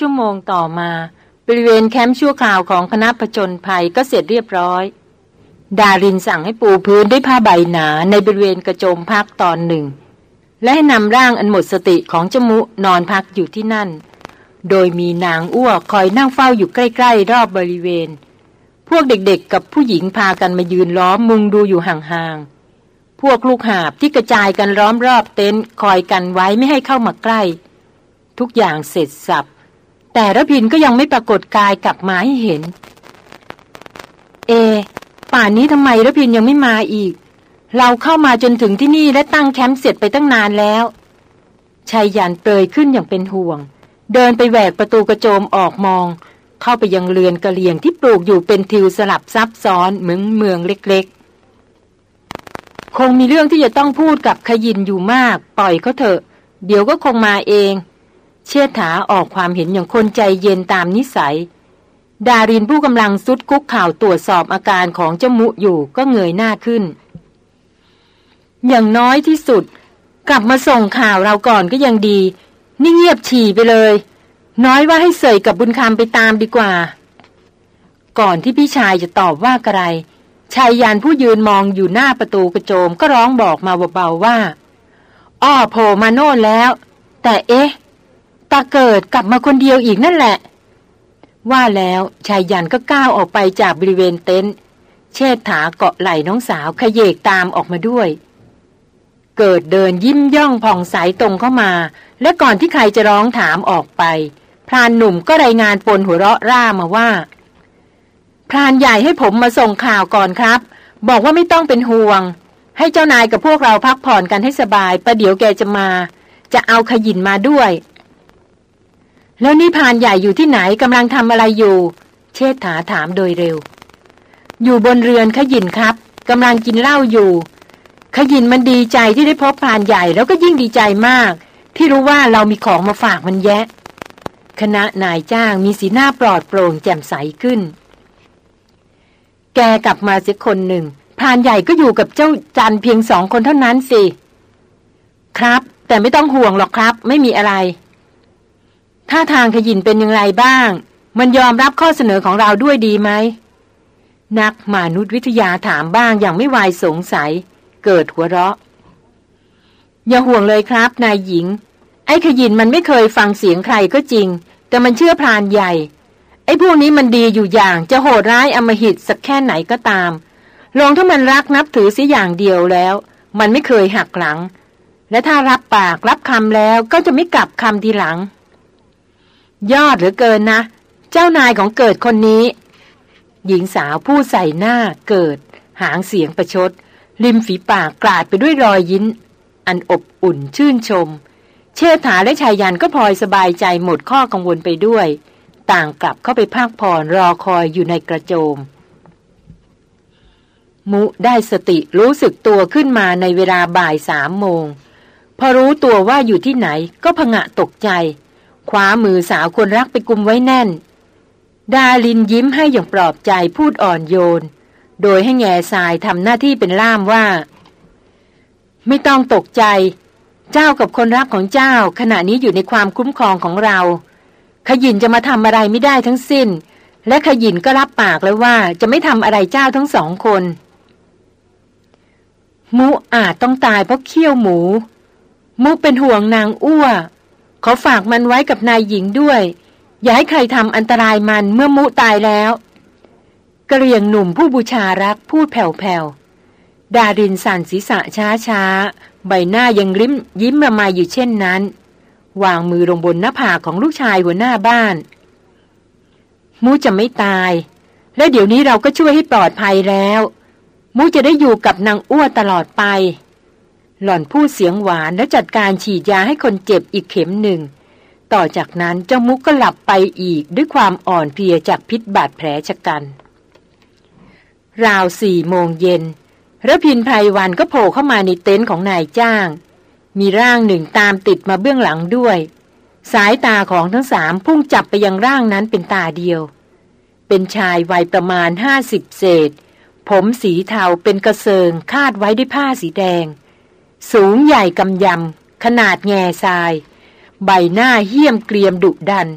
ชั่วโมงต่อมา บริเวณแคมป์ชั่วคราวของคณะผจญภัยก็เสร็จเรียบร้อย ดารินสั่งให้ปูพื้นด้วยผ้าใบหนาในบริเวณกระโจมพักตอนหนึ่ง และให้นำร่างอันหมดสติของจมุนอนพักอยู่ที่นั่น โดยมีนางอ้วกคอยนั่งเฝ้าอยู่ใกล้ ๆ รอบบริเวณ พวกเด็กๆ กับผู้หญิงพากันมายืนล้อมมุงดูอยู่ห่างๆพวกลูกหาบที่กระจายกันล้อมรอบเต็นท์คอยกันไว้ไม่ให้เข้ามาใกล้ทุกอย่างเสร็จสับ แต่ระพินก็ยังไม่ปรากฏกายกลับมาให้เห็น เอ ป่านนี้ทำไมระพินยังไม่มาอีก เราเข้ามาจนถึงที่นี่และตั้งแคมป์เสร็จไปตั้งนานแล้วชายยันเปรยขึ้นอย่างเป็นห่วง เดินไปแหวกประตูกระโจมออกมอง เข้าไปยังเรือนกระเลียงที่ปลูกอยู่เป็นทิวสลับซับซ้อนเหมือนเมืองเล็กๆ คงมีเรื่องที่จะต้องพูดกับขยินอยู่มาก ปล่อยเขาเถอะ เดี๋ยวก็คงมาเอง เชี่ยถาออกความเห็นอย่างคนใจเย็นตามนิสัย ดารินผู้กำลังซุดคุกข่าวตรวจสอบอาการของเจ้ามุอยู่ก็เงยหน้าขึ้น อย่างน้อยที่สุด กลับมาส่งข่าวเราก่อนก็ยังดี นี่เงียบฉี่ไปเลย น้อยว่าให้เสยกับบุญคำไปตามดีกว่า ก่อนที่พี่ชายจะตอบว่ากระไรชายยานผู้ยืนมองอยู่หน้าประตูกระโจมก็ร้องบอกมาเบาๆว่า อ้อโผล่มาโน่นแล้ว แต่เอ๊ะ ตาเกิดกลับมาคนเดียวอีกนั่นแหละ ว่าแล้วชายยันก็ก้าวออกไปจากบริเวณเต็นท์เชษฐาเกาะไหล่น้องสาวขยเยกตามออกมาด้วย เกิดเดินยิ้มย่องผ่องใสตรงเข้ามา และก่อนที่ใครจะร้องถามออกไป พรานหนุ่มก็รายงานปนหัวเราะร่ามาว่า พรานใหญ่ให้ผมมาส่งข่าวก่อนครับ บอกว่าไม่ต้องเป็นห่วง ให้เจ้านายกับพวกเราพักผ่อนกันให้สบายประเดี๋ยวแกจะมา จะเอาขยินมาด้วย แล้วนี่พานใหญ่อยู่ที่ไหนกำลังทำอะไรอยู่ เชษฐาถามโดยเร็ว อยู่บนเรือนขยินครับกำลังกินเหล้าอยู่ ขยินมันดีใจที่ได้พบพานใหญ่แล้วก็ยิ่งดีใจมาก ที่รู้ว่าเรามีของมาฝากมันแยะ คณะนายจ้างมีสีหน้าปลอดโปร่งแจ่มใสขึ้น แกกลับมาเสียคนหนึ่งพานใหญ่ก็อยู่กับเจ้าจันเพียงสองคนเท่านั้นสิ ครับ แต่ไม่ต้องห่วงหรอกครับ ไม่มีอะไร ถ้าทางขยินเป็นอย่างไรบ้าง มันยอมรับข้อเสนอของเราด้วยดีไหม นักมนุษยวิทยาถามบ้างอย่างไม่วายสงสัย เกิดหัวเราะ อย่าห่วงเลยครับนายหญิง ไอ้ขยินมันไม่เคยฟังเสียงใครก็จริง แต่มันเชื่อพรานใหญ่ ไอ้พวกนี้มันดีอยู่อย่างจะโหดร้ายอมหิตสักแค่ไหนก็ตาม ลองถ้ามันรักนับถือเสียอย่างเดียวแล้ว มันไม่เคยหักหลัง และถ้ารับปากรับคำแล้วก็จะไม่กลับคำทีหลัง ยอดเหลือเกินนะ เจ้านายของเกิดคนนี้ หญิงสาวพูดใส่หน้าเกิด หางเสียงประชด ริมฝีปากกลาดไปด้วยรอยยิ้น อันอบอุ่นชื่นชม เชษฐาและชายยันก็พลอยสบายใจหมดข้อกังวลไปด้วย ต่างกลับเข้าไปพักผ่อนรอคอยอยู่ในกระโจม มุได้สติรู้สึกตัวขึ้นมาในเวลาบ่ายสามโมงพอรู้ตัวว่าอยู่ที่ไหนก็ผงะตกใจ คว้ามือสาวคนรักไปกุมไว้แน่น ดาลินยิ้มให้อย่างปลอบใจพูดอ่อนโยน โดยให้แง่ทรายทำหน้าที่เป็นล่ามว่า ไม่ต้องตกใจ เจ้ากับคนรักของเจ้า ขณะนี้อยู่ในความคุ้มครองของเรา ขยินจะมาทำอะไรไม่ได้ทั้งสิ้น และขยินก็รับปากแล้วว่าจะไม่ทำอะไรเจ้าทั้งสองคนมุอาจต้องตายเพราะเคี้ยวหมู มุเป็นห่วงนางอ้ว ขอฝากมันไว้กับนายหญิงด้วย อย่าให้ใครทำอันตรายมันเมื่อมุตายแล้วกระเรียงหนุ่มผู้บูชารักพูดแผ่วๆ ดารินสั่นศีรษะช้าๆ ใบหน้ายังริมยิ้มมามาอยู่เช่นนั้น วางมือลงบนหน้าผากของลูกชายหัวหน้าบ้าน มูจะไม่ตาย และเดี๋ยวนี้เราก็ช่วยให้ปลอดภัยแล้ว มูจะได้อยู่กับนางอ้วตลอดไป หล่อนพูดเสียงหวานและจัดการฉีดยาให้คนเจ็บอีกเข็มหนึ่ง ต่อจากนั้นเจ้ามุกก็หลับไปอีกด้วยความอ่อนเพลียจากพิษบาดแผลชะกัน ราวสี่โมงเย็นระพินไพรวันก็โผล่เข้ามาในเต็นท์ของนายจ้าง มีร่างหนึ่งตามติดมาเบื้องหลังด้วย สายตาของทั้งสามพุ่งจับไปยังร่างนั้นเป็นตาเดียว เป็นชายวัยประมาณห้าสิบเศษ ผมสีเทาเป็นกระเซิงคาดไว้ด้วยผ้าสีแดง สูงใหญ่กำยำ ขนาดแง่ทราย ใบหน้าเหี้ยมเกรียมดุดัน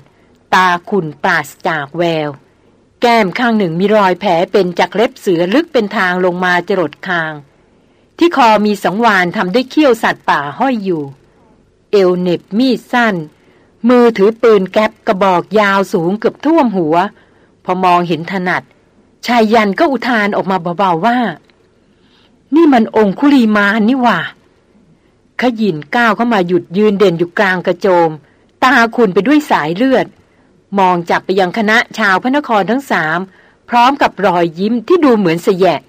ตาขุ่นปราศจากแวว แก้มข้างหนึ่งมีรอยแผลเป็นจากเล็บเสือลึกเป็นทางลงมาจรดคาง ที่คอมีสังวานทำด้วยเขี้ยวสัตว์ป่าห้อยอยู่ เอวเน็บมีดสั้น มือถือปืนแก๊ปกระบอกยาวสูงเกือบท่วมหัว พอมองเห็นถนัด ชายยันก็อุทานออกมาเบาๆว่า นี่มันองคุลีมานนี่ว่า ขยินก้าวเข้ามาหยุดยืนเด่นอยู่กลางกระโจม ตาคุณไปด้วยสายเลือด มองจับไปยังคณะชาวพระนครทั้งสามพร้อมกับรอยยิ้มที่ดูเหมือนเสยะ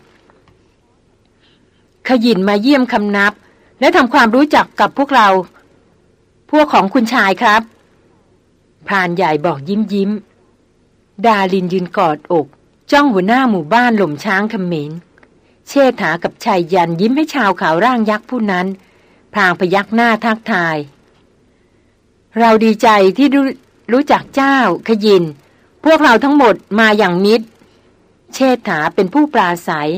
ขยินมาเยี่ยมคำนับ และทำความรู้จักกับพวกเรา พวกของคุณชายครับพรานใหญ่บอกยิ้มยิ้ม ดาลินยืนกอดอก จ้องหัวหน้าหมู่บ้านหล่มช้างขมเมนเชษฐากับชายยันยิ้มให้ชาวขาวร่างยักษ์ผู้นั้น พลางพยักหน้าทักทาย เราดีใจที่รู้รู้จักเจ้าขยิน พวกเราทั้งหมดมาอย่างมิตร เชษฐาเป็นผู้ปราศัย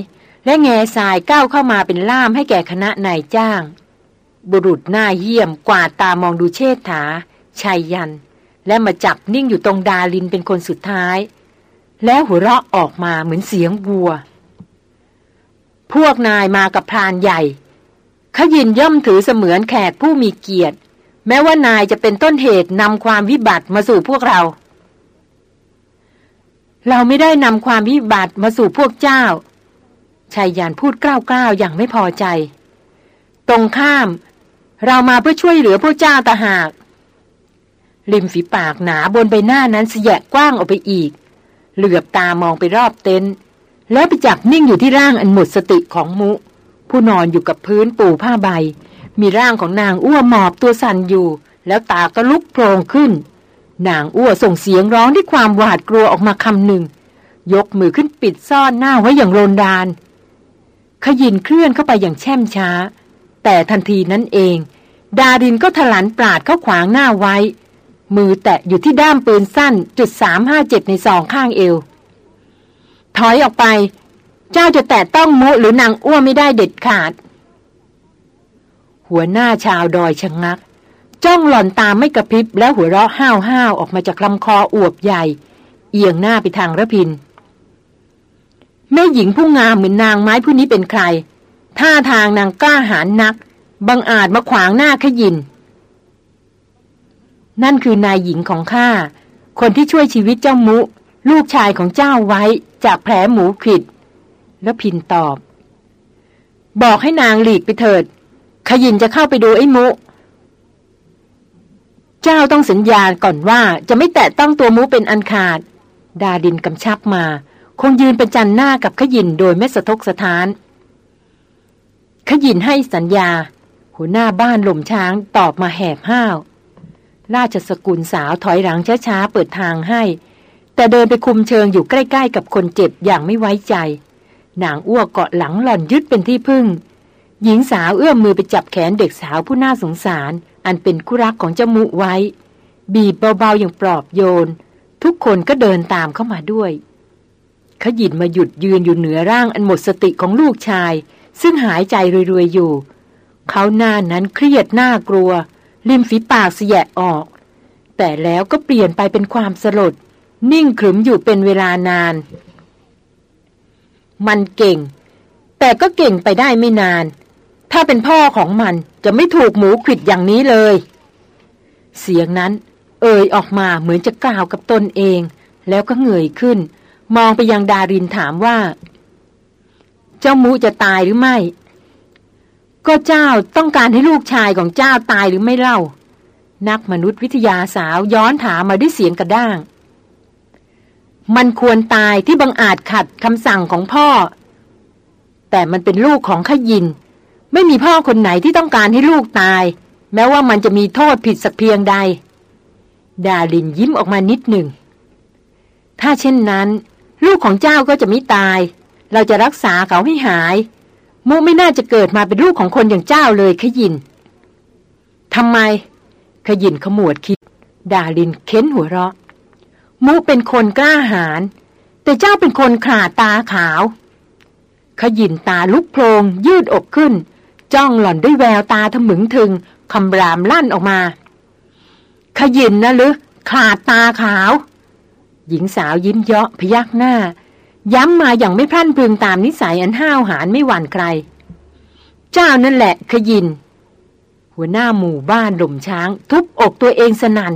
และแง่ทรายก้าวเข้ามาเป็นล่ามให้แก่คณะนายจ้าง บุรุษหน้าเยี่ยมกวาดตามองดูเชษฐาชัยยัน และมาจับนิ่งอยู่ตรงดาลินเป็นคนสุดท้าย แล้วหัวเราะออกมาเหมือนเสียงวัว พวกนายมากับพรานใหญ่ ขยินย่อมถือเสมือนแขกผู้มีเกียรติ แม้ว่านายจะเป็นต้นเหตุนำความวิบัติมาสู่พวกเรา เราไม่ได้นำความวิบัติมาสู่พวกเจ้าชายยานพูดกล้าวๆอย่างไม่พอใจ ตรงข้าม เรามาเพื่อช่วยเหลือพวกเจ้าตาหาก ริมฝีปากหนาบนใบหน้านั้นเสียกว้างออกไปอีก เหลือบตามองไปรอบเต็นท์แล้วไปจับนิ่งอยู่ที่ร่างอันหมดสติของมุ ผู้นอนอยู่กับพื้นปูผ้าใบ มีร่างของนางอ้วหมอบตัวสั่นอยู่ แล้วตาก็ลุกโพลงขึ้น นางอ้วส่งเสียงร้องด้วยความหวาดกลัวออกมาคำหนึ่ง ยกมือขึ้นปิดซ่อนหน้าไว้อย่างโรนดาน ขยินเคลื่อนเข้าไปอย่างแช่มช้า แต่ทันทีนั้นเอง ดาดินก็ถลันปราดเข้าขวางหน้าไว้ มือแตะอยู่ที่ด้ามปืนสั้นจุดสามห้าเจ็ดในสองข้างเอว ถอยออกไป เจ้าจะแตะต้องมุหรือนางอ้วไม่ได้เด็ดขาด หัวหน้าชาวดอยชะงงัก จ้องหล่อนตามไม่กระพริบแล้วหัวเราะห้าวห้าวออกมาจากลำคออวบใหญ่ เอียงหน้าไปทางระพินแม่หญิงผู้งามเหมือนนางไม้ผู้นี้เป็นใคร ท่าทางนางกล้าหาญนัก บังอาจมาขวางหน้าขยิน นั่นคือนายหญิงของข้า คนที่ช่วยชีวิตเจ้ามุ ลูกชายของเจ้าไว้จากแผลหมูขิด แล้วพินตอบ บอกให้นางหลีกไปเถิด ขยินจะเข้าไปดูไอ้มุ เจ้าต้องสัญญาก่อนว่าจะไม่แตะต้องตัวมุเป็นอันขาด ดาดินกำชับมา คงยืนเป็นจันหน้ากับขยินโดยไม่สะทกสะท้าน ขยินให้สัญญา หัวหน้าบ้านหล่มช้างตอบมาแหบห้าว ราชสกุลสาวถอยหลังช้าๆเปิดทางให้แต่เดินไปคุมเชิงอยู่ใกล้ ๆ กับคนเจ็บอย่างไม่ไว้ใจ นางอ้วกเกาะหลังหล่อนยึดเป็นที่พึ่ง หญิงสาวเอื้อมมือไปจับแขนเด็กสาวผู้น่าสงสาร อันเป็นคู่รักของเจ้ามุไว้ บีบเบาๆอย่างปลอบโยน ทุกคนก็เดินตามเข้ามาด้วย ขยินมาหยุดยืนอยู่เหนือร่างอันหมดสติของลูกชาย ซึ่งหายใจรวยๆอยู่ เขาหน้านั้นเครียดหน้ากลัว ริมฝีปากเสียออก แต่แล้วก็เปลี่ยนไปเป็นความสลด นิ่งขรึมอยู่เป็นเวลานาน มันเก่ง แต่ก็เก่งไปได้ไม่นาน ถ้าเป็นพ่อของมันจะไม่ถูกหมูขิดอย่างนี้เลย เสียงนั้นเอ่ยออกมาเหมือนจะกล่าวกับตนเอง แล้วก็เงยขึ้น มองไปยังดารินถามว่า เจ้ามูจะตายหรือไม่ ก็เจ้าต้องการให้ลูกชายของเจ้าตายหรือไม่เล่า นักมนุษยวิทยาสาวย้อนถามมาด้วยเสียงกระด้าง มันควรตายที่บังอาจขัดคำสั่งของพ่อ แต่มันเป็นลูกของขยิน ไม่มีพ่อคนไหนที่ต้องการให้ลูกตาย แม้ว่ามันจะมีโทษผิดสักเพียงใด ดาลินยิ้มออกมานิดหนึ่ง ถ้าเช่นนั้น ลูกของเจ้าก็จะไม่ตาย เราจะรักษาเขาให้หายมูไม่น่าจะเกิดมาเป็นลูกของคนอย่างเจ้าเลยขยินทำไม ขยินขมวดคิด ดาลินเค้นหัวเราะ มุเป็นคนกล้าหาญแต่เจ้าเป็นคนขาตาขาว ขยินตาลุกโพลงยืดอกขึ้น จ้องหล่อนด้วยแววตาทะมึงถึงคำรามลั่นออกมา ขยินนะหรือขาดตาขาว หญิงสาวยิ้มเยาะพยักหน้า ย้ำมาอย่างไม่พรั่นพรึงตามนิสัยอันห้าวหาญไม่หวั่นใคร เจ้านั่นแหละขยิน หัวหน้าหมู่บ้านหล่มช้าง ทุบอกตัวเองสนัน่น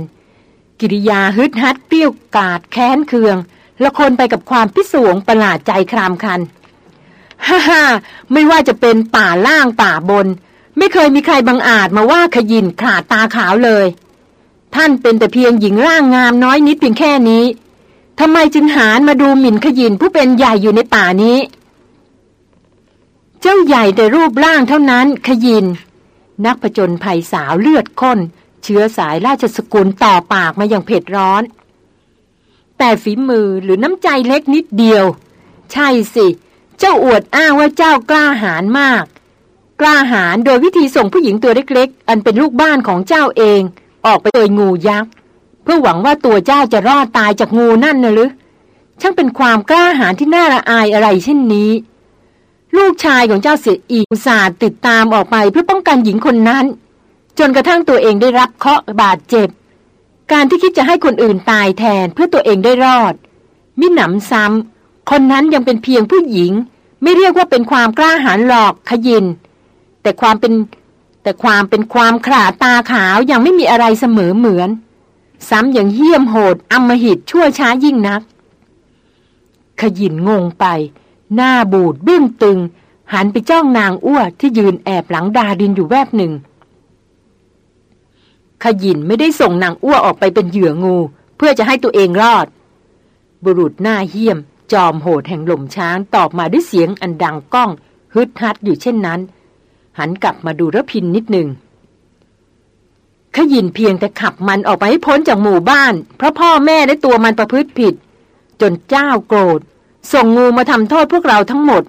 กิริยาฮึดฮัดเปรี้ยวกาดแค้นเคือง ละคนไปกับความพิศวงประหลาดใจครามคัน ฮ่าฮ่าไม่ว่าจะเป็นป่าล่างป่าบน ไม่เคยมีใครบังอาจมาว่าขยินขาดตาขาวเลย ท่านเป็นแต่เพียงหญิงร่างงามน้อยนิดเพียงแค่นี้ทำไมจึงหานมาดูหมิ่นขยินผู้เป็นใหญ่อยู่ในป่านี้ เจ้าใหญ่แต่รูปร่างเท่านั้นขยิน นักผจญภัยสาวเลือดข้น เชื้อสายราชสกุลต่อปากมาอย่างเผ็ดร้อน แต่ฝีมือหรือน้ำใจเล็กนิดเดียว ใช่สิ เจ้าอวดอ้างว่าเจ้ากล้าหาญมาก กล้าหาญโดยวิธีส่งผู้หญิงตัวเล็กๆ อันเป็นลูกบ้านของเจ้าเอง ออกไปเอยงูยักษ์เพื่อหวังว่าตัวเจ้าจะรอดตายจากงูนั่นนะหรือช่างเป็นความกล้าหาญที่น่าละอายอะไรเช่นนี้ ลูกชายของเจ้าเสียอีอุตสาห์ติดตามออกไปเพื่อป้องกันหญิงคนนั้น จนกระทั่งตัวเองได้รับเคาะบาดเจ็บ การที่คิดจะให้คนอื่นตายแทนเพื่อตัวเองได้รอด มิหนำซ้ำคนนั้นยังเป็นเพียงผู้หญิง ไม่เรียกว่าเป็นความกล้าหาญหลอกขยิน แต่ความเป็นแต่ความเป็นความขาตาขาวยังไม่มีอะไรเสมอเหมือน ซ้ำอย่างเหี้ยมโหดอำมหิตชั่วช้ายิ่งนัก ขยินงงไป หน้าบูดบึ้งตึง หันไปจ้องนางอ้วที่ยืนแอบหลังดาดินอยู่แวบหนึ่ง ขยินไม่ได้ส่งนางอ้วออกไปเป็นเหยื่องู เพื่อจะให้ตัวเองรอด บุรุษหน้าเหี้ยม จอมโหดแห่งหล่มช้างตอบมาด้วยเสียงอันดังก้อง ฮึดฮัดอยู่เช่นนั้น หันกลับมาดูระพินนิดหนึ่งขยินเพียงแต่ขับมันออกไปให้พ้นจากหมู่บ้าน เพราะพ่อแม่และตัวมันประพฤติผิด จนเจ้าโกรธ ส่งงูมาทำโทษพวกเราทั้งหมด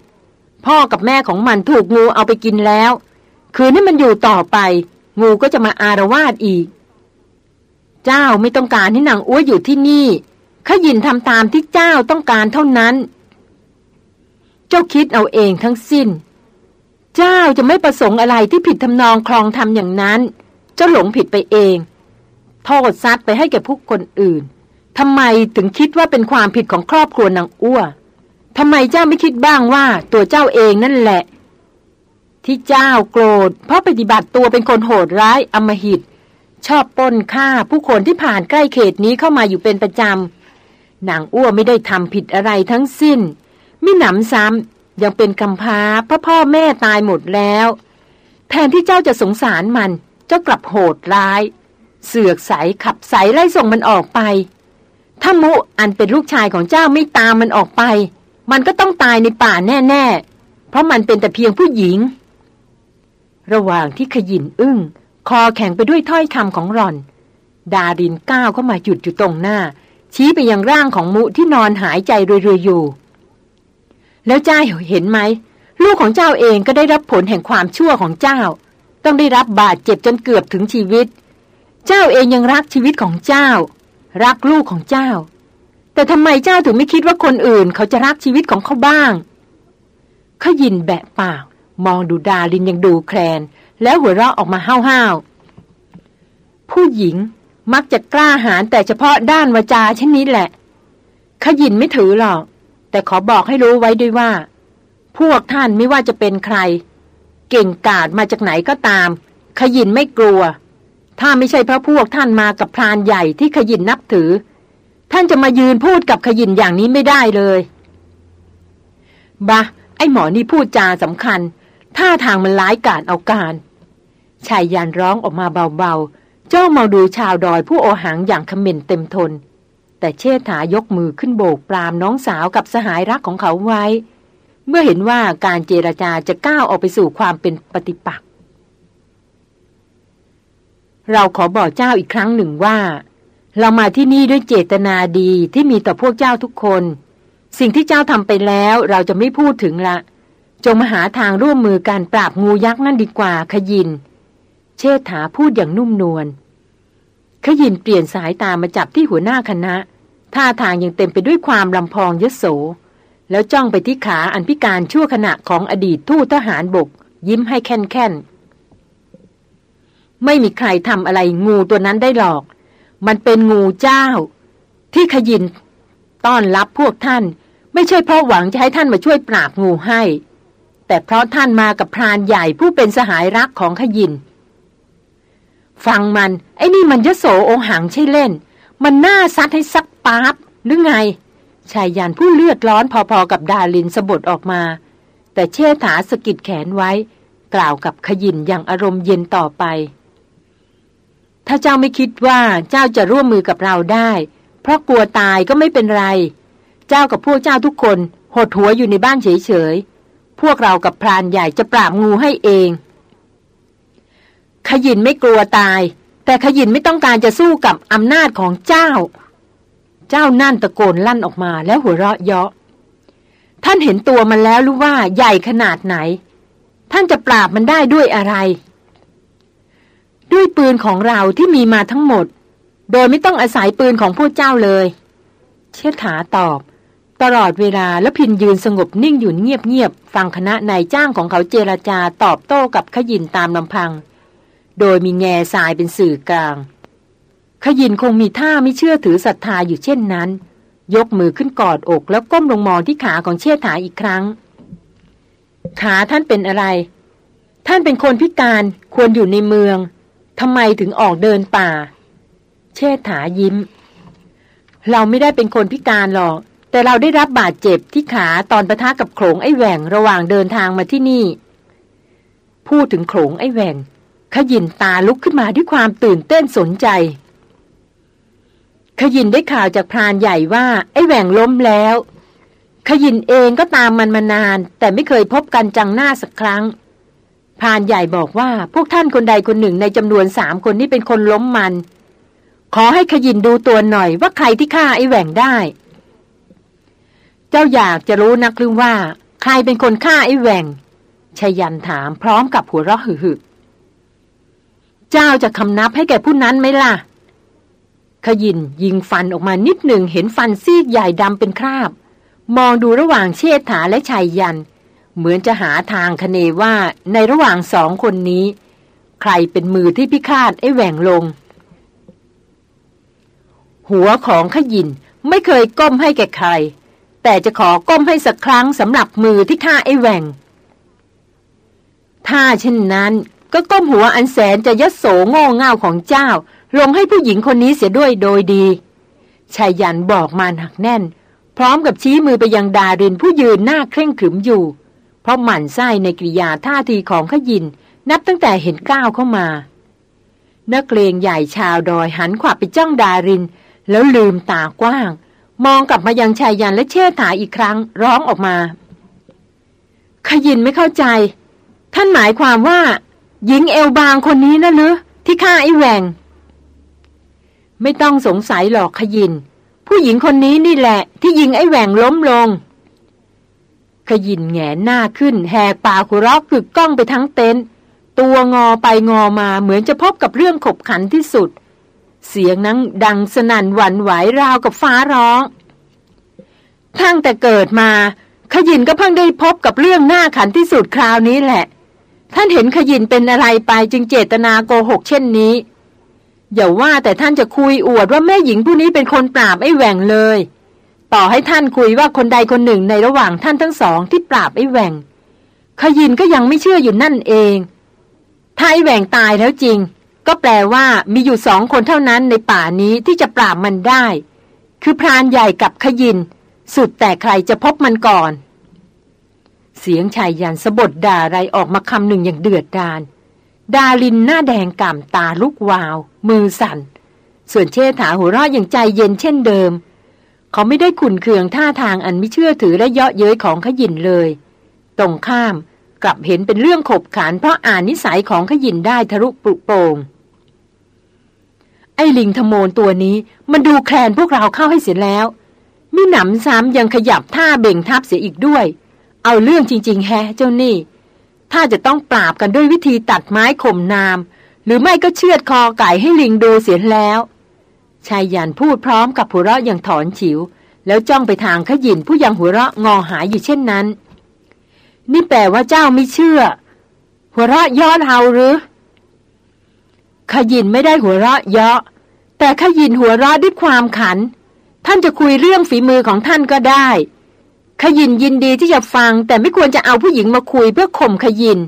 พ่อกับแม่ของมันถูกงูเอาไปกินแล้ว คืนนี้มันอยู่ต่อไป งูก็จะมาอารวาสอีก เจ้าไม่ต้องการให้นางอ้วอยู่ที่นี่ขยินทำตามที่เจ้าต้องการเท่านั้น เจ้าคิดเอาเองทั้งสิ้น เจ้าจะไม่ประสงค์อะไรที่ผิดทำนองคลองทำอย่างนั้น เจ้าหลงผิดไปเองโทษซัดไปให้แก่ผู้คนอื่นทำไมถึงคิดว่าเป็นความผิดของครอบครัวนางอ้วทำไมเจ้าไม่คิดบ้างว่าตัวเจ้าเองนั่นแหละ ที่เจ้าโกรธ เพราะปฏิบัติตัวเป็นคนโหดร้ายอมหิต ชอบป้นฆ่าผู้คนที่ผ่านใกล้เขตนี้เข้ามาอยู่เป็นประจำนางอ้วไม่ได้ทำผิดอะไรทั้งสิ้นมิหนำซ้ำยังเป็นกำพร้าพ่อพ่อแม่ตายหมดแล้ว แทนที่เจ้าจะสงสารมัน เจ้ากลับโหดร้าย เสือกใสขับใสไล่ส่งมันออกไปถ้ามุอันเป็นลูกชายของเจ้าไม่ตามมันออกไป มันก็ต้องตายในป่าแน่ ๆ เพราะมันเป็นแต่เพียงผู้หญิง ระหว่างที่ขยินอึ้ง คอแข็งไปด้วยถ้อยคำของรอน ดารินก้าวเข้ามาหยุดอยู่ตรงหน้า ชี้ไปยังร่างของมุที่นอนหายใจรวยๆอยู่ แล้วเจ้าเห็นไหม ลูกของเจ้าเองก็ได้รับผลแห่งความชั่วของเจ้า ต้องได้รับบาดเจ็บจนเกือบถึงชีวิต เจ้าเองยังรักชีวิตของเจ้า รักลูกของเจ้า แต่ทำไมเจ้าถึงไม่คิดว่าคนอื่นเขาจะรักชีวิตของเขาบ้างขายินแบะปาก มองดูดาลินยังดูแคลน แล้วหัวเราะออกมาห้าวๆ ผู้หญิงมักจะกล้าหาญแต่เฉพาะด้านวาจาเช่นนี้แหละ ขยินไม่ถือหรอก แต่ขอบอกให้รู้ไว้ด้วยว่า พวกท่านไม่ว่าจะเป็นใคร เก่งกาจมาจากไหนก็ตาม ขยินไม่กลัว ถ้าไม่ใช่พระพวกท่านมากับพรานใหญ่ที่ขยินนับถือ ท่านจะมายืนพูดกับขยินอย่างนี้ไม่ได้เลยบะไอหมอนี่พูดจาสำคัญ ท่าทางมันร้ายกาจเอาการชายยันร้องออกมาเบาๆ จ้องมองดูชาวดอยผู้โอหังอย่างขม็นเต็มทน แต่เชษฐายกมือขึ้นโบกปรามน้องสาวกับสหายรักของเขาไว้ เมื่อเห็นว่าการเจรจาจะก้าวออกไปสู่ความเป็นปฏิปักษ์เราขอบอกเจ้าอีกครั้งหนึ่งว่า เรามาที่นี่ด้วยเจตนาดีที่มีต่อพวกเจ้าทุกคน สิ่งที่เจ้าทำไปแล้วเราจะไม่พูดถึงละ จงมาหาทางร่วมมือการปราบงูยักษ์นั่นดีกว่าขยิน เชษฐาพูดอย่างนุ่มนวลขยินเปลี่ยนสายตามาจับที่หัวหน้าคณะ ท่าทางยังเต็มไปด้วยความลำพองยโส แล้วจ้องไปที่ขาอันพิการชั่วขณะของอดีตทูตทหารบก ยิ้มให้แค่นๆไม่มีใครทำอะไรงูตัวนั้นได้หรอก มันเป็นงูเจ้า ที่ขยินต้อนรับพวกท่าน ไม่ใช่เพราะหวังจะให้ท่านมาช่วยปราบงูให้ แต่เพราะท่านมากับพรานใหญ่ผู้เป็นสหายรักของขยิน ฟังมัน ไอ้นี่มันยโสโอหังใช่เล่น มันน่าซัดให้ซักปาบหรือไง ชายยันผู้เลือดร้อนพอๆกับดาลินสะบดออกมา แต่เชษฐาสกิดแขนไว้ กล่าวกับขยินอย่างอารมณ์เย็นต่อไป ถ้าเจ้าไม่คิดว่าเจ้าจะร่วมมือกับเราได้ เพราะกลัวตายก็ไม่เป็นไร เจ้ากับพวกเจ้าทุกคน หดหัวอยู่ในบ้านเฉยๆ พวกเรากับพรานใหญ่จะปราบงูให้เอง ขยินไม่กลัวตาย แต่ขยินไม่ต้องการจะสู้กับอำนาจของเจ้า เจ้านั่นตะโกนลั่นออกมาแล้วหัวเราะเยาะ ท่านเห็นตัวมันแล้วรู้ว่าใหญ่ขนาดไหน ท่านจะปราบมันได้ด้วยอะไร ด้วยปืนของเราที่มีมาทั้งหมด โดยไม่ต้องอาศัยปืนของพวกเจ้าเลย เชิดขาตอบ ตลอดเวลาแล้วพินยืนสงบนิ่งอยู่เงียบๆฟังคณะนายจ้างของเขาเจรจาตอบโต้กับขยินตามลำพัง โดยมีแง่ทรายเป็นสื่อกลาง ขยินคงมีท่าไม่เชื่อถือศรัทธาอยู่เช่นนั้น ยกมือขึ้นกอดอกแล้วก้มลงมองที่ขาของเชษฐาอีกครั้ง ขาท่านเป็นอะไร ท่านเป็นคนพิการควรอยู่ในเมืองทำไมถึงออกเดินป่า เชษฐายิ้มเราไม่ได้เป็นคนพิการหรอก แต่เราได้รับบาดเจ็บที่ขาตอนประทะกับโขงไอ้แหว่งระหว่างเดินทางมาที่นี่ พูดถึงโขงไอ้แหว่งขยินตาลุกขึ้นมาด้วยความตื่นเต้นสนใจ ขยินได้ข่าวจากพรานใหญ่ว่า ไอ้แหว่งล้มแล้ว ขยินเองก็ตามมันมานาน แต่ไม่เคยพบกันจังหน้าสักครั้งพรานใหญ่บอกว่าพวกท่านคนใดคนหนึ่งในจำนวนสามคนนี้เป็นคนล้มมัน ขอให้ขยินดูตัวหน่อยว่าใครที่ฆ่าไอ้แหว่งได้ เจ้าอยากจะรู้นักหรือว่า ใครเป็นคนฆ่าไอ้แหวงชยันถามพร้อมกับหัวเราะหึ่เจ้าจะคำนับให้แก่ผู้นั้นไหมล่ะ ขยินยิงฟันออกมานิดหนึ่งเห็นฟันซีกใหญ่ดำเป็นคราบ มองดูระหว่างเชษฐาและชายยัน เหมือนจะหาทางคเนว่าในระหว่างสองคนนี้ ใครเป็นมือที่พิฆาตไอ้แหว่งลง หัวของขยินไม่เคยก้มให้แก่ใคร แต่จะขอก้มให้สักครั้งสำหรับมือที่ฆ่าไอ้แหว่ง ถ้าเช่นนั้นก็ก้มหัวอันแสนจะยโสโง่เง่าของเจ้า ลงให้ผู้หญิงคนนี้เสียด้วยโดยดีชายยันบอกมาหนักแน่น พร้อมกับชี้มือไปยังดารินผู้ยืนหน้าเคร่งขรึมอยู่ เพราะหมั่นไส้ในกิริยาท่าทีของขยิน นับตั้งแต่เห็นก้าวเข้ามา นักเลงใหญ่ชาวดอยหันขวับไปจ้องดาริน แล้วลืมตากว้าง มองกลับมายังชายยันและเชิดถาอีกครั้งร้องออกมา ขยินไม่เข้าใจ ท่านหมายความว่า หญิงเอลบางคนนี้นะหรือที่ฆ่าไอ้แหวงไม่ต้องสงสัยหรอกขยิน ผู้หญิงคนนี้นี่แหละ ที่ยิงไอ้แหวงล้มลง ขยินแงหน้าขึ้น แหกปากหัวเราะกึกก้องไปทั้งเต็นท์ตัวงอไปงอมาเหมือนจะพบกับเรื่องขบขันที่สุด เสียงนั้นดังสนั่นหวั่นไหวราวกับฟ้าร้อง ทั้งแต่เกิดมา ขยินก็เพิ่งได้พบกับเรื่องหน้าขันที่สุดคราวนี้แหละ ท่านเห็นขยินเป็นอะไรไปจึงเจตนาโกหกเช่นนี้ อย่าว่าแต่ท่านจะคุยอวดว่าแม่หญิงผู้นี้เป็นคนปราบไอ้แหว่งเลย ต่อให้ท่านคุยว่าคนใดคนหนึ่งในระหว่างท่านทั้งสองที่ปราบไอ้แหว่งขยินก็ยังไม่เชื่ออยู่นั่นเองถ้าไอ้แหว่งตายแล้วจริง ก็แปลว่ามีอยู่สองคนเท่านั้นในป่านี้ที่จะปราบมันได้ คือพรานใหญ่กับขยิน สุดแต่ใครจะพบมันก่อน เสียงชายยันสะบดด่าไรออกมาคำหนึ่งอย่างเดือดดาลดาลินหน้าแดงก่ำตาลุกวาว มือสั่น ส่วนเชษฐาหัวเราะอย่างใจเย็นเช่นเดิม เขาไม่ได้ขุนเคืองท่าทางอันไม่เชื่อถือและเยาะเย้ยของขยินเลย ตรงข้ามกลับเห็นเป็นเรื่องขบขานเพราะอ่านนิสัยของขยินได้ทะลุปลุโปง ไอ้ลิงธโมนตัวนี้ มันดูแคลนพวกเราเข้าให้เสียแล้วมิหนำซ้ำยังขยับท่าเบ่งทับเสียอีกด้วย เอาเรื่องจริง ๆ แฮเจ้านี่ ถ้าจะต้องปราบกันด้วยวิธีตัดไม้ข่มนาม หรือไม่ก็เชือดคอไก่ให้ลิงดูเสียแล้วชายยันพูดพร้อมกับหัวเราะอย่างถอนฉิว แล้วจ้องไปทางขยินผู้ยังหัวเราะงอหายอยู่เช่นนั้น นี่แปลว่าเจ้าไม่เชื่อ หัวเราะย้อนเอาหรือ ขยินไม่ได้หัวเราะเยาะ แต่ขยินหัวเราะด้วยความขัน ท่านจะคุยเรื่องฝีมือของท่านก็ได้ ขยินยินดีที่จะฟัง แต่ไม่ควรจะเอาผู้หญิงมาคุยเพื่อข่มขยิน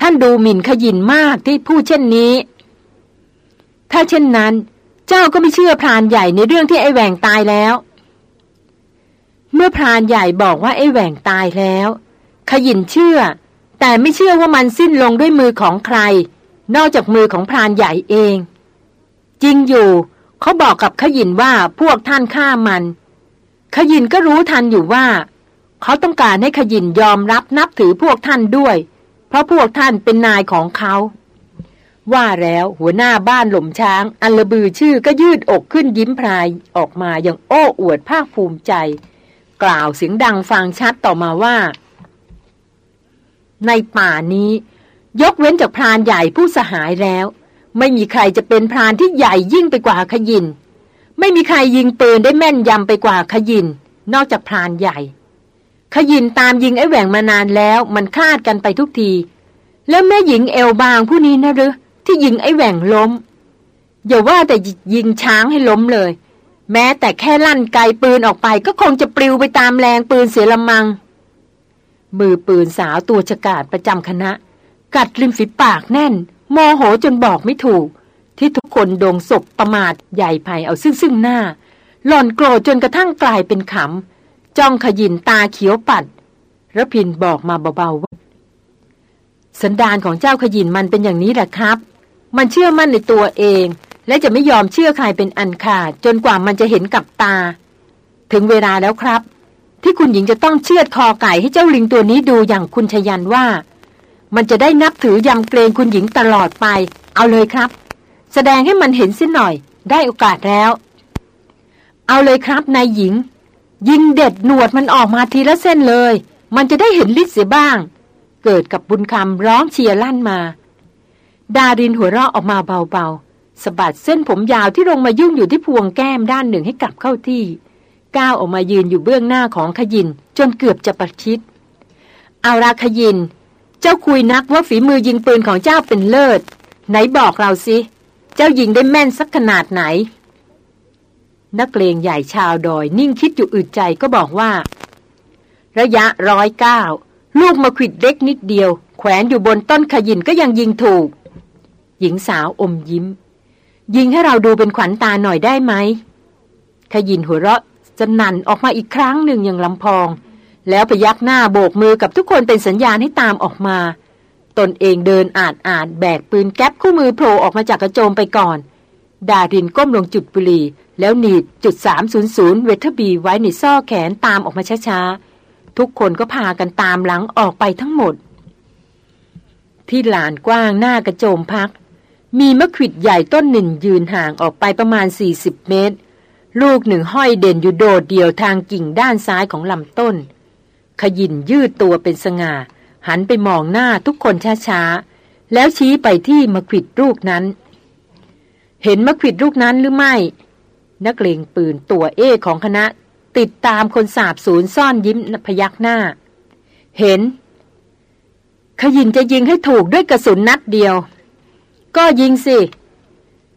ท่านดูหมิ่นขยินมากที่พูดเช่นนี้ ถ้าเช่นนั้น เจ้าก็ไม่เชื่อพรานใหญ่ในเรื่องที่ไอแหว่งตายแล้ว เมื่อพรานใหญ่บอกว่าไอแหว่งตายแล้ว ขยินเชื่อ แต่ไม่เชื่อว่ามันสิ้นลงด้วยมือของใคร นอกจากมือของพรานใหญ่เอง จริงอยู่เขาบอกกับขยินว่าพวกท่านฆ่ามัน ขยินก็รู้ทันอยู่ว่า เขาต้องการให้ขยินยอมรับนับถือพวกท่านด้วย เพราะพวกท่านเป็นนายของเขา ว่าแล้วหัวหน้าบ้านหล่มช้าง อันละบือชื่อก็ยืดอกขึ้นยิ้มพรายออกมาอย่างโอ้อวดภาคภูมิใจ กล่าวเสียงดังฟังชัดต่อมาว่า ในป่านี้ ยกเว้นจากพรานใหญ่ผู้สหายแล้ว ไม่มีใครจะเป็นพรานที่ใหญ่ยิ่งไปกว่าขยิน ไม่มีใครยิงปืนได้แม่นยำไปกว่าขยิน นอกจากพรานใหญ่ ขยินตามยิงไอ้แหว่งมานานแล้วมันคาดกันไปทุกที แล้วแม่หญิงเอลบางผู้นี้นะหรือที่ยิงไอ้แหว่งล้มอย่าว่าแต่ยิงช้างให้ล้มเลย แม้แต่แค่ลั่นไกปืนออกไปก็คงจะปลิวไปตามแรงปืนเสียละมัง มือปืนสาวตัวฉกาดประจำคณะ กัดริมฝีปากแน่น โมโหจนบอกไม่ถูก ที่ทุกคนโดงศพประมาทใหญ่ไผ่เอาซึ่งซึ่งหน้า หล่อนโกรธจนกระทั่งกลายเป็นขำ จ้องขยินตาเขียวปัดระพินบอกมาเบาๆว่าสันดานของเจ้าขยินมันเป็นอย่างนี้แหละครับ มันเชื่อมั่นในตัวเอง และจะไม่ยอมเชื่อใครเป็นอันขาดจนกว่ามันจะเห็นกับตา ถึงเวลาแล้วครับ ที่คุณหญิงจะต้องเชือดคอไก่ให้เจ้าลิงตัวนี้ดูอย่างคุณชยันว่า มันจะได้นับถือยำเกรงคุณหญิงตลอดไป เอาเลยครับ แสดงให้มันเห็นสิ้นหน่อย ได้โอกาสแล้ว เอาเลยครับนายหญิง ยิงเด็ดหนวดมันออกมาทีละเส้นเลย มันจะได้เห็นฤทธิ์เสียบ้าง เกิดกับบุญคำร้องเชียร์ลั่นมา ดารินหัวเราะออกมาเบาๆสะบัดเส้นผมยาวที่ลงมายุ่งอยู่ที่พวงแก้มด้านหนึ่งให้กลับเข้าที่ก้าวออกมายืนอยู่เบื้องหน้าของขยินจนเกือบจะประชิด เอาราขยิน จ้าคุยนักว่าฝีมือยิงปืนของเจ้าเป็นเลิศ ไหนบอกเราสิ เจ้ายิงได้แม่นสักขนาดไหน นักเลงใหญ่ชาวดอยนิ่งคิดอยู่อึดใจก็บอกว่า ระยะร้อยเก้าลูกมาขิดเล็กนิดเดียว แขวนอยู่บนต้นขยินก็ยังยิงถูก หญิงสาวอมยิ้ม ยิงให้เราดูเป็นขวัญตาหน่อยได้ไหมขยินหัวเราะจะนันออกมาอีกครั้งหนึ่งอย่างลำพอง แล้วพยักหน้าโบกมือกับทุกคนเป็นสัญญาณให้ตามออกมา ตนเองเดินอาดอาดแบกปืนแก๊ปคู่มือโผล่ออกมาจากกระโจมไปก่อน ดารินก้มลงจุดบุหรี่แล้วหนีดจุด 300 เวทบีไว้ในซ่อแขนตามออกมาช้าๆ ทุกคนก็พากันตามหลังออกไปทั้งหมด ที่ลานกว้างหน้ากระโจมพัก มีมะขิดใหญ่ต้นหนึ่งยืนห่างออกไปประมาณ 40 เมตร ลูกหนึ่งห้อยเด่นอยู่โดดเดี่ยวทางกิ่งด้านซ้ายของลำต้น ขยินยืดตัวเป็นสง่า หันไปมองหน้าทุกคนช้าๆ แล้วชี้ไปที่มะขิดลูกนั้น เห็นมะขิดลูกนั้นหรือไม่ นักเลงปืนตัวเอของคณะ ติดตามคนสาบสูญซ่อนยิ้มพยักหน้า เห็น ขยินจะยิงให้ถูกด้วยกระสุนนัดเดียว ก็ยิงสิ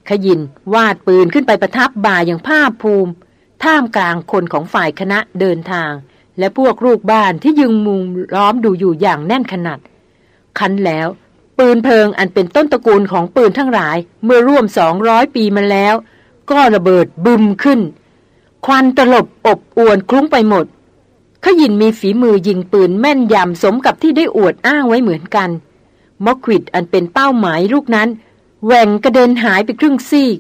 ขยินวาดปืนขึ้นไปประทับบ่าอย่างภาพภูมิ ท่ามกลางคนของฝ่ายคณะเดินทาง และพวกลูกบ้านที่ยึงมุงล้อมดูอยู่อย่างแน่นขนาด คันแล้ว ปืนเพลิงอันเป็นต้นตระกูลของปืนทั้งหลาย เมื่อร่วมสองร้อยปีมาแล้ว ก็ระเบิดบึมขึ้น ควันตลบอบอวนคลุ้งไปหมดขยินมีฝีมือยิงปืนแม่นยำสมกับที่ได้อวดอ้างไว้เหมือนกันมอควิดอันเป็นเป้าหมายลูกนั้นแหว่งกระเด็นหายไปครึ่งซีก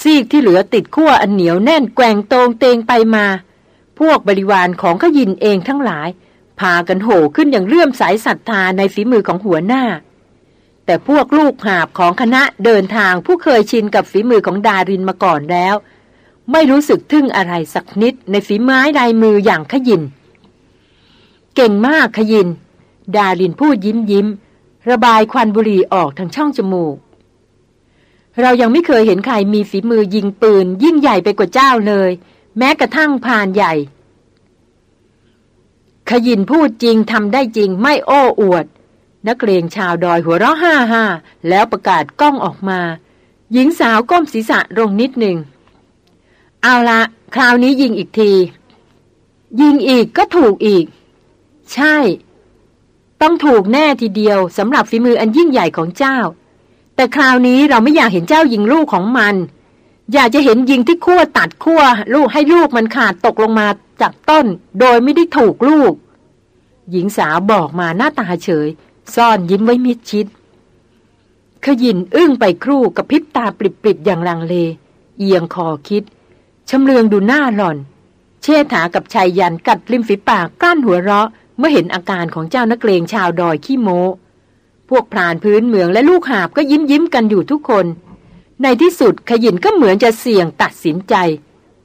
ซีกที่เหลือติดขั้วอันเหนียวแน่นแกว่งตรงเตงไปมา พวกบริวารของขยินเองทั้งหลาย พากันโห่ขึ้นอย่างเลื่อมสายศรัทธาในฝีมือของหัวหน้า แต่พวกลูกหาบของคณะเดินทางผู้เคยชินกับฝีมือของดารินมาก่อนแล้ว ไม่รู้สึกทึ่งอะไรสักนิดในฝีไม้ลายมืออย่างขยิน เก่งมากขยิน ดารินพูดยิ้มยิ้ม ระบายควันบุหรี่ออกทางช่องจมูกเรายังไม่เคยเห็นใครมีฝีมือยิงปืนยิ่งใหญ่ไปกว่าเจ้าเลย แม้กระทั่งพานใหญ่ ขยินพูดจริงทำได้จริงไม่โอ้อวด นักเรียงชาวดอยหัวเราะห้าห้าแล้วประกาศกล้องออกมา หญิงสาวก้มศีรษะลงนิดหนึ่ง เอาละคราวนี้ยิงอีกที ยิงอีกก็ถูกอีก ใช่ ต้องถูกแน่ทีเดียวสำหรับฝีมืออันยิ่งใหญ่ของเจ้า แต่คราวนี้เราไม่อยากเห็นเจ้ายิงลูกของมัน อยากจะเห็นยิงที่ขั้วตัดขั้วลูกให้ลูกมันขาดตกลงมาจากต้น โดยไม่ได้ถูกลูก หญิงสาวบอกมาหน้าตาเฉย ซ่อนยิ้มไว้มิดชิดขยินอึ้งไปครู่กับพิบตาปริบๆอย่างลังเล เอียงคอคิดชำเลืองดูหน้าหล่อน เชษฐากับชายยันกัดริมฝีปากก้านหัวเราะ เมื่อเห็นอาการของเจ้านักเลงชาวดอยขี้โมพวกพรานพื้นเมืองและลูกหาบก็ยิ้มยิ้มกันอยู่ทุกคน ในที่สุดขยินก็เหมือนจะเสี่ยงตัดสินใจ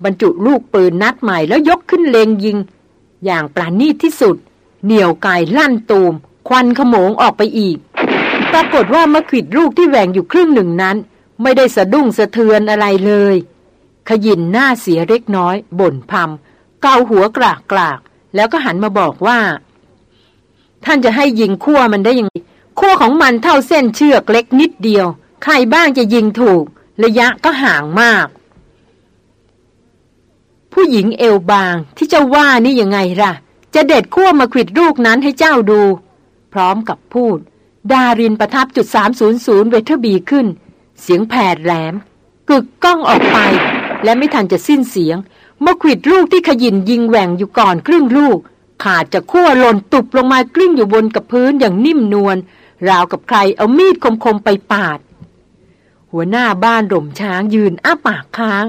บรรจุลูกปืนนัดใหม่แล้วยกขึ้นเลงยิง อย่างปราณีตที่สุด เหนี่ยวไกลั่นตูม ควันขโมงออกไปอีก ปรากฏว่ามะขิดลูกที่แหว่งอยู่ครึ่งหนึ่งนั้น ไม่ได้สะดุ้งสะเทือนอะไรเลย ขยินหน้าเสียเล็กน้อย บ่นพำเกาหัวกรากกราก แล้วก็หันมาบอกว่า ท่านจะให้ยิงขั้วมันได้ยังไงขั้วของมันเท่าเส้นเชือกเล็กนิดเดียว ใครบ้างจะยิงถูก ระยะก็ห่างมาก ผู้หญิงเอวบางที่เจ้าว่านี่ยังไงล่ะ จะเด็ดขั้วมาขิดลูกนั้นให้เจ้าดู พร้อมกับพูด ดารินประทับจุด 300 เวทเทอร์บีขึ้น เสียงแผดแหลม กึกก้องออกไป และไม่ทันจะสิ้นเสียงเมื่อขิดลูกที่ขยินยิงแหว่งอยู่ก่อนครึ่งลูกขาดจากขั้วหล่นตุบลงมากลิ้งอยู่บนกับพื้นอย่างนิ่มนวลราวกับใครเอามีดคมๆไปปาด หัวหน้าบ้านหล่มช้างยืนอ้าปากค้าง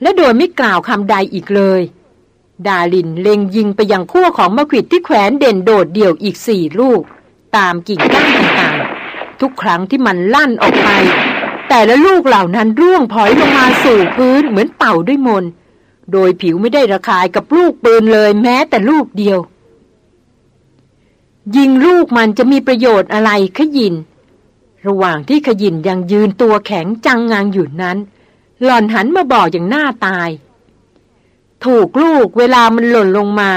และโดยไม่กล่าวคำใดอีกเลย ดาลินเล็งยิงไปยังขั้วของมะขิดที่แขวนเด่นโดดเดี่ยวอีกสี่ลูก ตามกิ่งก้านต่างๆ ทุกครั้งที่มันลั่นออกไป แต่ละลูกเหล่านั้นร่วงพลอยลงมาสู่พื้นเหมือนเป่าด้วยมน โดยผิวไม่ได้ระคายกับลูกปืนเลยแม้แต่ลูกเดียว ยิงลูกมันจะมีประโยชน์อะไรขยิน ระหว่างที่ขยินยังยืนตัวแข็งจังงางอยู่นั้น หล่อนหันมาบอกอย่างหน้าตาย ถูกลูกเวลามันหล่นลงมา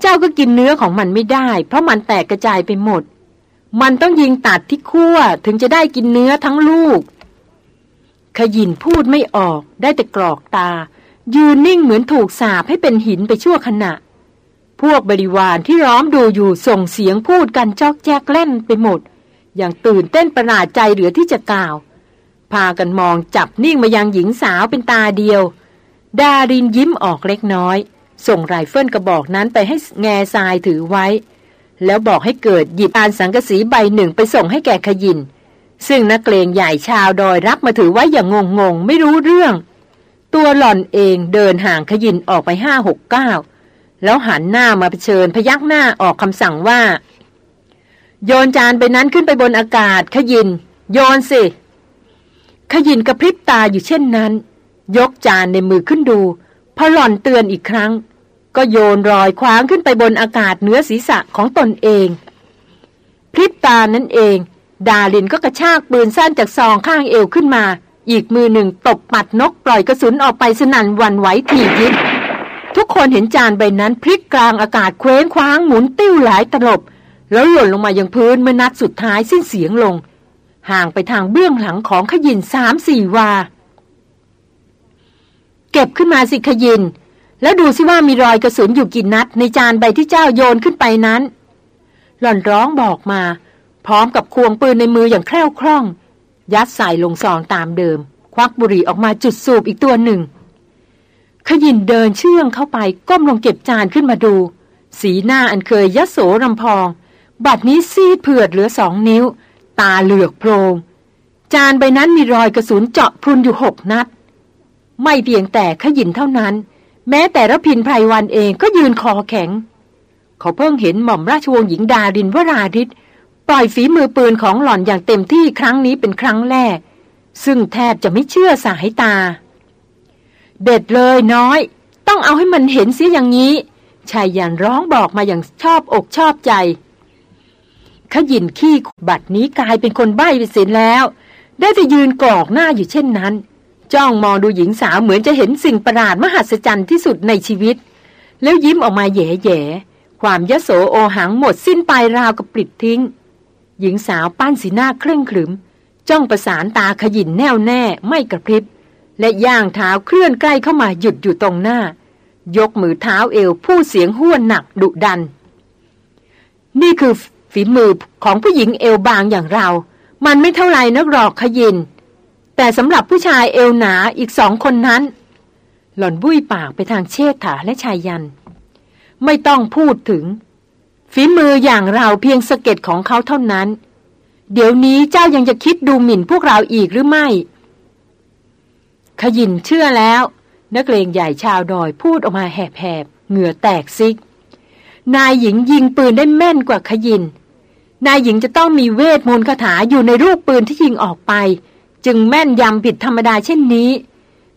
เจ้าก็กินเนื้อของมันไม่ได้ เพราะมันแตกกระจายไปหมด มันต้องยิงตัดที่ขั้วถึงจะได้กินเนื้อทั้งลูก ขยินพูดไม่ออกได้แต่กรอกตา ยืนนิ่งเหมือนถูกสาบให้เป็นหินไปชั่วขณะ พวกบริวารที่ร้อมดูอยู่ส่งเสียงพูดกันจอกแจกเล่นไปหมด อย่างตื่นเต้นประหลาดใจเหลือที่จะกล่าว พากันมองจับนิ่งมายังหญิงสาวเป็นตาเดียว ดารินยิ้มออกเล็กน้อย ส่งไรเฟิลกระบอกนั้นไปให้แง่ทรายถือไว้ แล้วบอกให้เกิดหยิบอานสังกสีใบหนึ่งไปส่งให้แก่ขยิน ซึ่งนักเกรงใหญ่ชาวดอยรับมาถือไว้อย่างงงงไม่รู้เรื่อง ตัวหล่อนเองเดินห่างขยินออกไปห้าหกเก้าแล้วหันหน้ามาเผชิญพยักหน้าออกคำสั่งว่า โยนจานไปนั้นขึ้นไปบนอากาศ ขยิน โยนสิ ขยินกระพริบตาอยู่เช่นนั้น ยกจานในมือขึ้นดู พอหล่อนเตือนอีกครั้ง ก็โยนรอยคว้างขึ้นไปบนอากาศเหนือศีรษะของตนเอง พริบตานั่นเอง ดาลินก็กระชากปืนสั้นจากซองข้างเอวขึ้นมา อีกมือหนึ่งตบปัดนกปล่อยกระสุนออกไปสนั่นวันไหวถี่ยิบทุกคนเห็นจานใบนั้นพลิกกลางอากาศเคว้งคว้างหมุนติ้วหลายตลบ แล้วหล่นลงมายังพื้นเมื่อนัดสุดท้ายสิ้นเสียงลง ห่างไปทางเบื้องหลังของขยินสามสี่วา เก็บขึ้นมาสิขยิน แล้วดูสิว่ามีรอยกระสุนอยู่กี่นัด ในจานใบที่เจ้าโยนขึ้นไปนั้น หล่อนร้องบอกมา พร้อมกับควงปืนในมืออย่างแคล่วคล่อง ยัดใส่ลงซองตามเดิม ควักบุหรี่ออกมาจุดสูบอีกตัวหนึ่งขยินเดินเชื่องเข้าไปก้มลงเก็บจานขึ้นมาดู สีหน้าอันเคยยโสรำพอง บัดนี้ซีดเผือดเหลือสองนิ้ว ตาเหลือกโพรง จานใบนั้นมีรอยกระสุนเจาะพรุนอยู่หกนัด ไม่เพียงแต่ขยินเท่านั้น แม้แต่ระพินไพรวันเองก็ยืนคอแข็ง เขาเพิ่งเห็นหม่อมราชวงศ์หญิงดารินวราริศปล่อยฝีมือปืนของหล่อนอย่างเต็มที่ครั้งนี้เป็นครั้งแรก ซึ่งแทบจะไม่เชื่อสายตา เด็ดเลยน้อย ต้องเอาให้มันเห็นเสียอย่างนี้ชายยันร้องบอกมาอย่างชอบอกชอบใจ ขยินขี้บัดนี้กลายเป็นคนใบ้ไปเสียแล้ว ได้แต่ยืนกรอกหน้าอยู่เช่นนั้น จ้องมองดูหญิงสาวเหมือนจะเห็นสิ่งประหลาดมหัศจรรย์ที่สุดในชีวิต แล้วยิ้มออกมาแย่ๆความยโสโอหังหมดสิ้นไปราวกับปลิดทิ้ง หญิงสาวปั้นสีหน้าเคร่งขรึม จ้องประสานตาขยินแน่วแน่ไม่กระพริบ และย่างเท้าเคลื่อนใกล้เข้ามาหยุดอยู่ตรงหน้า ยกมือเท้าเอวผู้เสียงห้วนหนักดุดัน นี่คือ ฝีมือของผู้หญิงเอวบางอย่างเรา มันไม่เท่าไรนักหรอกขยิน แต่สำหรับผู้ชายเอวหนาอีกสองคนนั้น หล่อนบุ้ยปากไปทางเชษฐาและชายยัน ไม่ต้องพูดถึง ฝีมืออย่างเราเพียงสะเก็ดของเขาเท่านั้น เดี๋ยวนี้เจ้ายังจะคิดดูหมิ่นพวกเราอีกหรือไม่ ขยินเชื่อแล้ว นักเลงใหญ่ชาวดอยพูดออกมาแหบๆเหงื่อแตกซิกนายหญิงยิงปืนได้แม่นกว่าขยิน นายหญิงจะต้องมีเวทมนต์คาถาอยู่ในรูปปืนที่ยิงออกไป จึงแม่นยำผิดธรรมดาเช่นนี้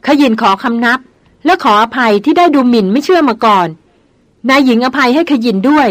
ขยินขอคำนับ และขออภัยที่ได้ดูหมิ่นไม่เชื่อมาก่อน นายหญิงอภัยให้ขยินด้วย